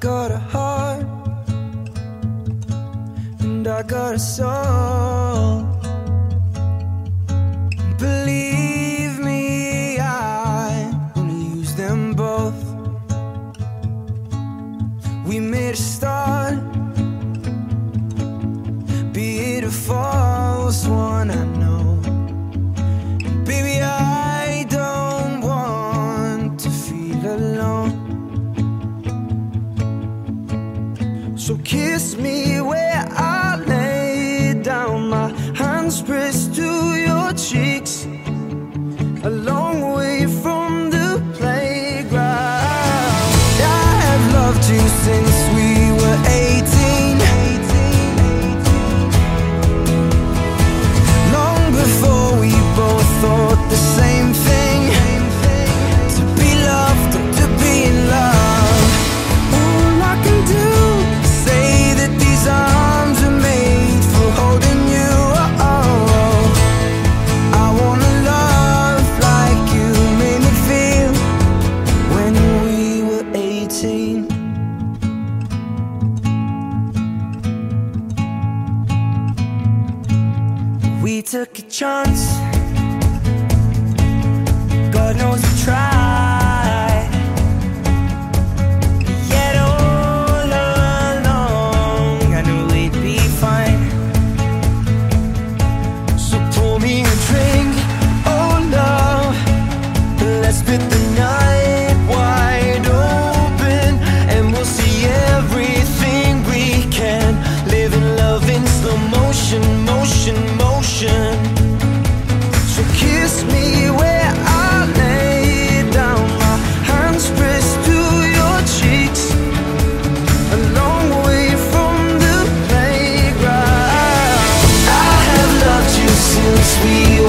got a heart and I got a soul. Believe me, I wanna use them both. We made a start, be it a false one. So kiss me when. took a chance. God knows I tried. we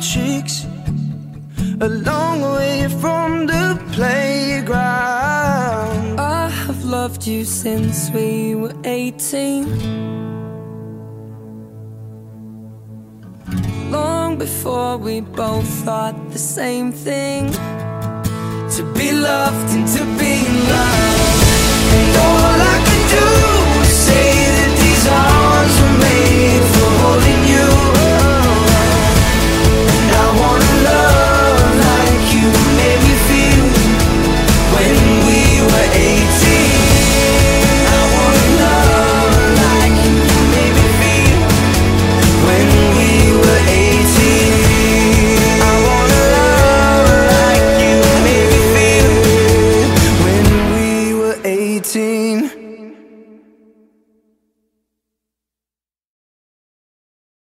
cheeks a long way from the playground. I have loved you since we were 18. Long before we both thought the same thing. To be loved and to be loved. routine.